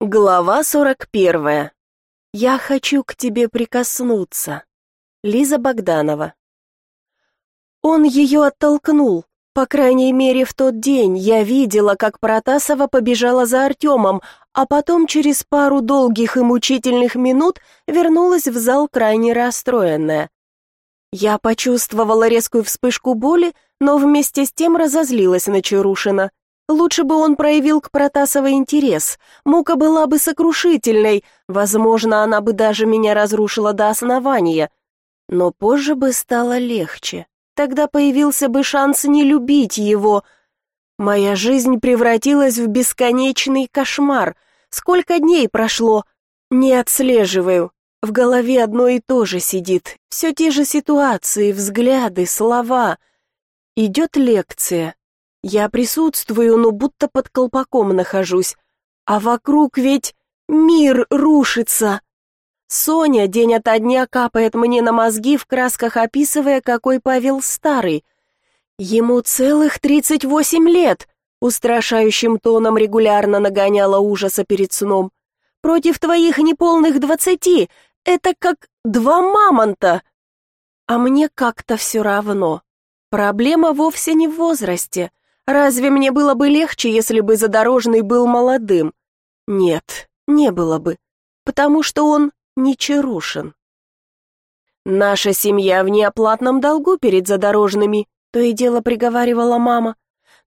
Глава сорок первая. Я хочу к тебе прикоснуться. Лиза Богданова. Он ее оттолкнул. По крайней мере, в тот день я видела, как Протасова побежала за Артемом, а потом через пару долгих и мучительных минут вернулась в зал крайне расстроенная. Я почувствовала резкую вспышку боли, но вместе с тем разозлилась на Чарушина. Лучше бы он проявил к Протасовой интерес. Мука была бы сокрушительной, возможно, она бы даже меня разрушила до основания. Но позже бы стало легче. Тогда появился бы шанс не любить его. Моя жизнь превратилась в бесконечный кошмар. Сколько дней прошло? Не отслеживаю. В голове одно и то же сидит. Все те же ситуации, взгляды, слова. Идет лекция. Я присутствую, но будто под колпаком нахожусь. А вокруг ведь мир рушится. Соня день ото дня капает мне на мозги в красках, описывая, какой Павел старый. Ему целых тридцать восемь лет, устрашающим тоном регулярно нагоняла ужаса перед сном. Против твоих неполных двадцати это как два мамонта. А мне как-то все равно. Проблема вовсе не в возрасте. Разве мне было бы легче, если бы Задорожный был молодым? Нет, не было бы, потому что он не Чарушин. Наша семья в неоплатном долгу перед Задорожными, то и дело приговаривала мама.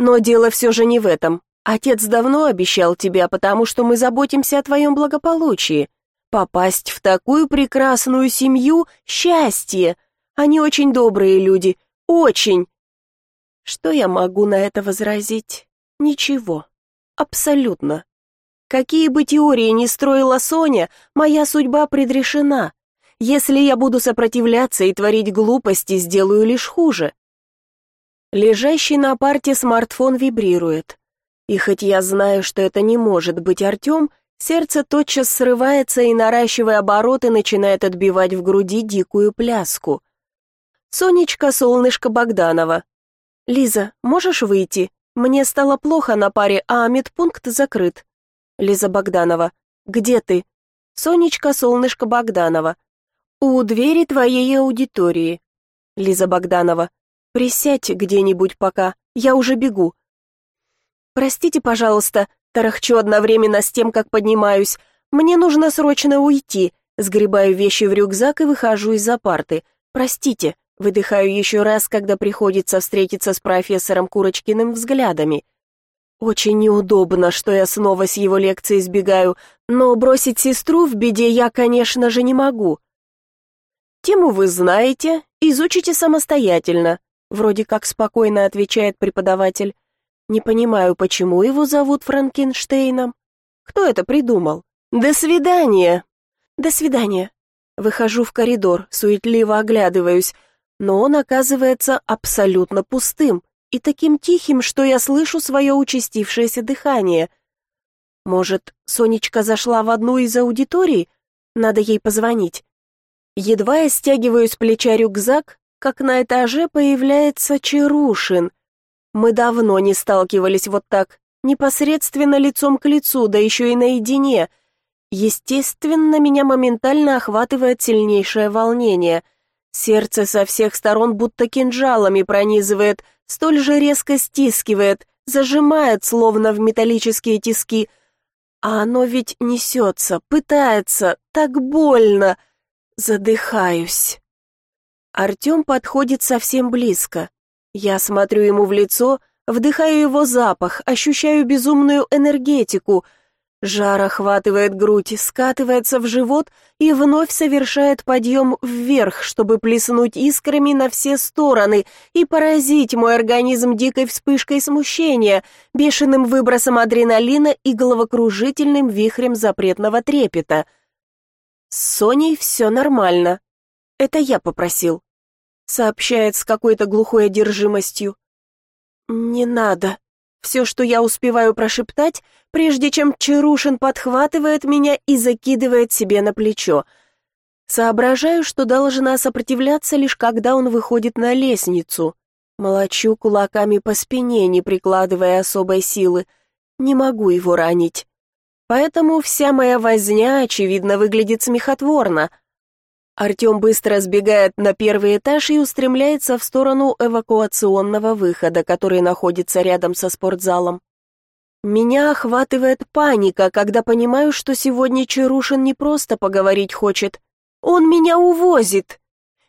Но дело все же не в этом. Отец давно обещал тебя, потому что мы заботимся о твоем благополучии. Попасть в такую прекрасную семью — счастье. Они очень добрые люди, очень. Что я могу на это возразить? Ничего. Абсолютно. Какие бы теории ни строила Соня, моя судьба предрешена. Если я буду сопротивляться и творить глупости, сделаю лишь хуже. Лежащий на парте смартфон вибрирует. И хоть я знаю, что это не может быть Артем, сердце тотчас срывается и, наращивая обороты, начинает отбивать в груди дикую пляску. Сонечка, солнышко Богданова, «Лиза, можешь выйти? Мне стало плохо на паре, а медпункт закрыт». Лиза Богданова. «Где ты?» Сонечка, солнышко Богданова. «У двери твоей аудитории». Лиза Богданова. «Присядь где-нибудь пока, я уже бегу». «Простите, пожалуйста», тарахчу одновременно с тем, как поднимаюсь. «Мне нужно срочно уйти». Сгребаю вещи в рюкзак и выхожу из-за парты. «Простите». Выдыхаю еще раз, когда приходится встретиться с профессором Курочкиным взглядами. Очень неудобно, что я снова с его лекции избегаю, но бросить сестру в беде я, конечно же, не могу. Тему вы знаете, изучите самостоятельно, вроде как спокойно отвечает преподаватель. Не понимаю, почему его зовут Франкенштейном. Кто это придумал? До свидания. До свидания. Выхожу в коридор, суетливо оглядываюсь но он оказывается абсолютно пустым и таким тихим, что я слышу свое участившееся дыхание. Может, Сонечка зашла в одну из аудиторий? Надо ей позвонить. Едва я стягиваю с плеча рюкзак, как на этаже появляется Чарушин. Мы давно не сталкивались вот так, непосредственно лицом к лицу, да еще и наедине. Естественно, меня моментально охватывает сильнейшее волнение — Сердце со всех сторон будто кинжалами пронизывает, столь же резко стискивает, зажимает, словно в металлические тиски. А оно ведь несется, пытается, так больно. Задыхаюсь. Артем подходит совсем близко. Я смотрю ему в лицо, вдыхаю его запах, ощущаю безумную энергетику — Жар охватывает грудь, скатывается в живот и вновь совершает подъем вверх, чтобы плеснуть искрами на все стороны и поразить мой организм дикой вспышкой смущения, бешеным выбросом адреналина и головокружительным вихрем запретного трепета. С Соней все нормально. Это я попросил. Сообщает с какой-то глухой одержимостью. «Не надо», все, что я успеваю прошептать, прежде чем Чарушин подхватывает меня и закидывает себе на плечо. Соображаю, что должна сопротивляться лишь когда он выходит на лестницу. Молочу кулаками по спине, не прикладывая особой силы. Не могу его ранить. Поэтому вся моя возня, очевидно, выглядит смехотворно. Артем быстро сбегает на первый этаж и устремляется в сторону эвакуационного выхода, который находится рядом со спортзалом. Меня охватывает паника, когда понимаю, что сегодня Чарушин не просто поговорить хочет. Он меня увозит.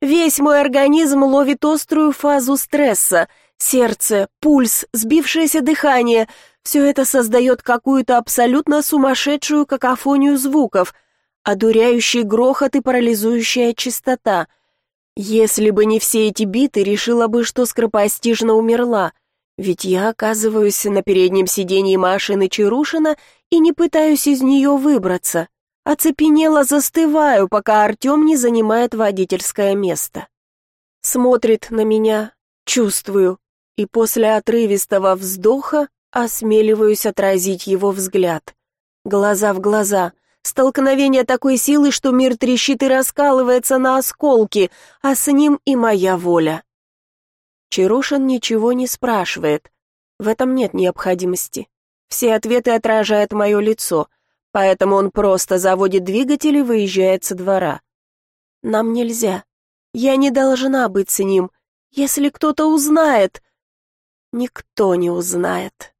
Весь мой организм ловит острую фазу стресса. Сердце, пульс, сбившееся дыхание — все это создает какую-то абсолютно сумасшедшую какофонию звуков, одуряющий грохот и парализующая чистота. Если бы не все эти биты, решила бы, что скоропостижно умерла, ведь я оказываюсь на переднем сиденье машины Чарушина и не пытаюсь из нее выбраться. Оцепенело застываю, пока Артем не занимает водительское место. Смотрит на меня, чувствую, и после отрывистого вздоха Осмеливаюсь отразить его взгляд. Глаза в глаза. Столкновение такой силы, что мир трещит и раскалывается на осколки, а с ним и моя воля. Чарушин ничего не спрашивает. В этом нет необходимости. Все ответы отражает мое лицо, поэтому он просто заводит двигатель и выезжает со двора. Нам нельзя. Я не должна быть с ним. Если кто-то узнает... Никто не узнает.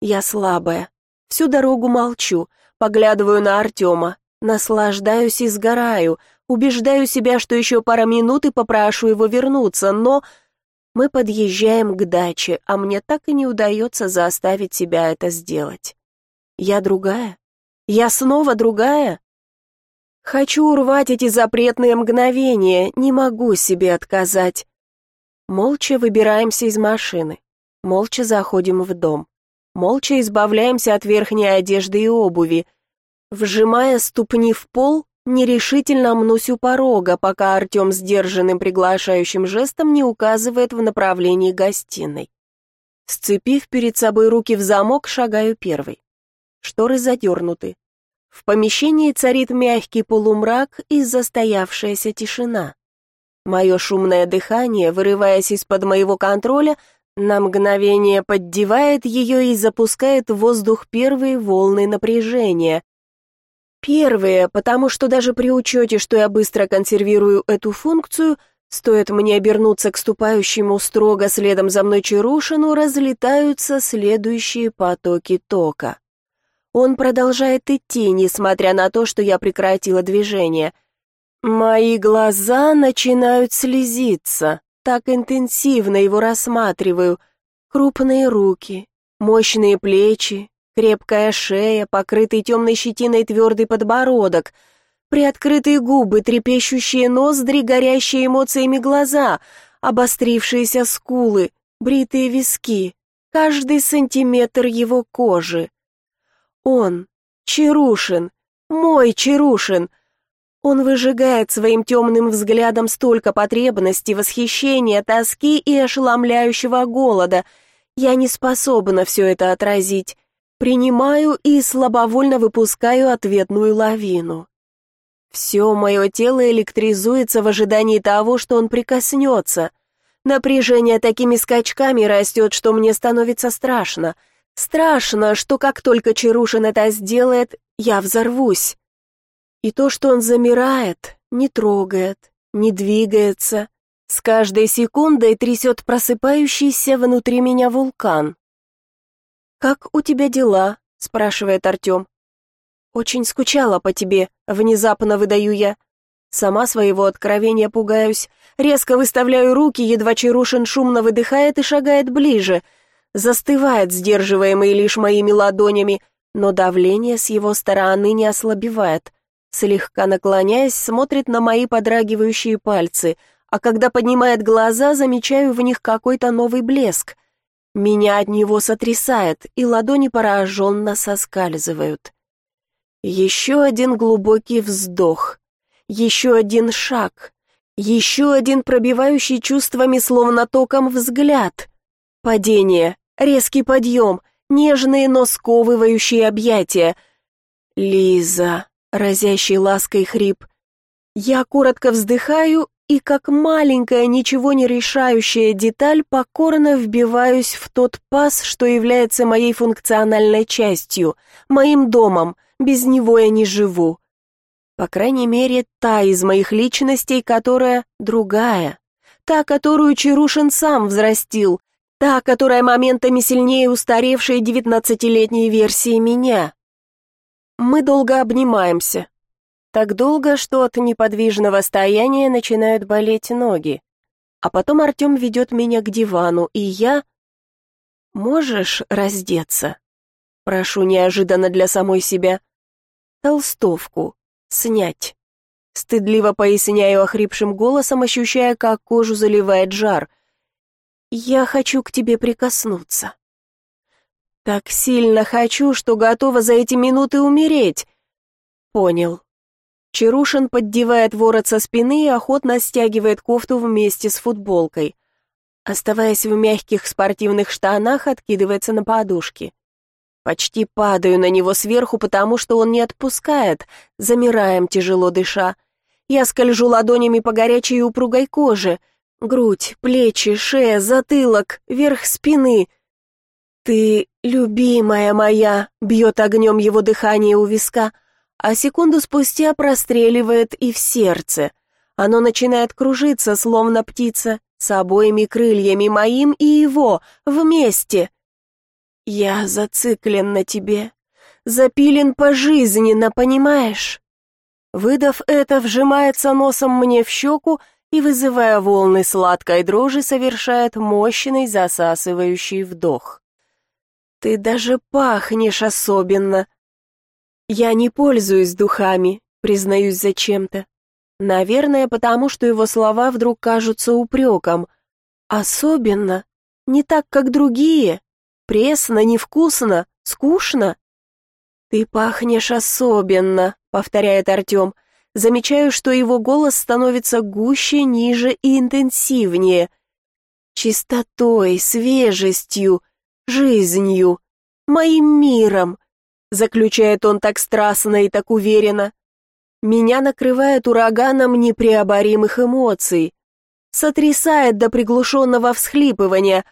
Я слабая. Всю дорогу молчу, поглядываю на Артема, наслаждаюсь и сгораю, убеждаю себя, что еще пара минут и попрошу его вернуться, но... Мы подъезжаем к даче, а мне так и не удается заставить себя это сделать. Я другая? Я снова другая? Хочу урвать эти запретные мгновения, не могу себе отказать. Молча выбираемся из машины, молча заходим в дом. Молча избавляемся от верхней одежды и обуви. Вжимая ступни в пол, нерешительно мнусь у порога, пока Артем сдержанным приглашающим жестом не указывает в направлении гостиной. Сцепив перед собой руки в замок, шагаю первый. Шторы задернуты. В помещении царит мягкий полумрак и застоявшаяся тишина. Мое шумное дыхание, вырываясь из-под моего контроля, на мгновение поддевает ее и запускает в воздух первые волны напряжения. Первые, потому что даже при учете, что я быстро консервирую эту функцию, стоит мне обернуться к ступающему строго следом за мной Чарушину, разлетаются следующие потоки тока. Он продолжает идти, несмотря на то, что я прекратила движение. Мои глаза начинают слезиться так интенсивно его рассматриваю. Крупные руки, мощные плечи, крепкая шея, покрытый темной щетиной твердый подбородок, приоткрытые губы, трепещущие ноздри, горящие эмоциями глаза, обострившиеся скулы, бритые виски, каждый сантиметр его кожи. Он, Чарушин, мой Чарушин — он выжигает своим темным взглядом столько потребностей, восхищения, тоски и ошеломляющего голода. Я не способна все это отразить. Принимаю и слабовольно выпускаю ответную лавину. Все мое тело электризуется в ожидании того, что он прикоснется. Напряжение такими скачками растет, что мне становится страшно. Страшно, что как только Чарушин это сделает, я взорвусь. И то, что он замирает, не трогает, не двигается, с каждой секундой трясет просыпающийся внутри меня вулкан. «Как у тебя дела?» — спрашивает Артем. «Очень скучала по тебе», — внезапно выдаю я. Сама своего откровения пугаюсь. Резко выставляю руки, едва Чарушин шумно выдыхает и шагает ближе. Застывает, сдерживаемый лишь моими ладонями, но давление с его стороны не ослабевает. Слегка наклоняясь, смотрит на мои подрагивающие пальцы, а когда поднимает глаза, замечаю в них какой-то новый блеск. Меня от него сотрясает, и ладони пораженно соскальзывают. Еще один глубокий вздох, еще один шаг, еще один пробивающий чувствами словно током взгляд. Падение, резкий подъем, нежные, но сковывающие объятия. «Лиза», разящий лаской хрип. Я коротко вздыхаю и как маленькая, ничего не решающая деталь покорно вбиваюсь в тот паз, что является моей функциональной частью, моим домом, без него я не живу. По крайней мере, та из моих личностей, которая другая, та, которую Чарушин сам взрастил, та, которая моментами сильнее устаревшей девятнадцатилетней версии меня. Мы долго обнимаемся, так долго, что от неподвижного стояния начинают болеть ноги. А потом Артем ведет меня к дивану, и я... «Можешь раздеться?» Прошу неожиданно для самой себя. «Толстовку. Снять». Стыдливо поясняю охрипшим голосом, ощущая, как кожу заливает жар. «Я хочу к тебе прикоснуться». Так сильно хочу, что готова за эти минуты умереть. Понял. Чарушин поддевает ворот со спины и охотно стягивает кофту вместе с футболкой. Оставаясь в мягких спортивных штанах, откидывается на подушки. Почти падаю на него сверху, потому что он не отпускает. Замираем, тяжело дыша. Я скольжу ладонями по горячей и упругой коже. Грудь, плечи, шея, затылок, верх спины. «Ты, любимая моя!» — бьет огнем его дыхание у виска — а секунду спустя простреливает и в сердце. Оно начинает кружиться, словно птица, с обоими крыльями моим и его, вместе. Я зациклен на тебе, запилен пожизненно, понимаешь? Выдав это, вжимается носом мне в щеку и, вызывая волны сладкой дрожи, совершает мощный засасывающий вдох. Ты даже пахнешь особенно, я не пользуюсь духами, признаюсь зачем-то. Наверное, потому что его слова вдруг кажутся упреком. Особенно. Не так, как другие. Пресно, невкусно, скучно. «Ты пахнешь особенно», — повторяет Артем. Замечаю, что его голос становится гуще, ниже и интенсивнее. Чистотой, свежестью, жизнью, моим миром, заключает он так страстно и так уверенно. Меня накрывает ураганом непреоборимых эмоций, сотрясает до приглушенного всхлипывания,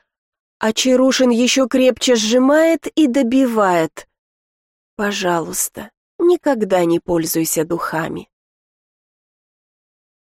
а Чарушин еще крепче сжимает и добивает. Пожалуйста, никогда не пользуйся духами.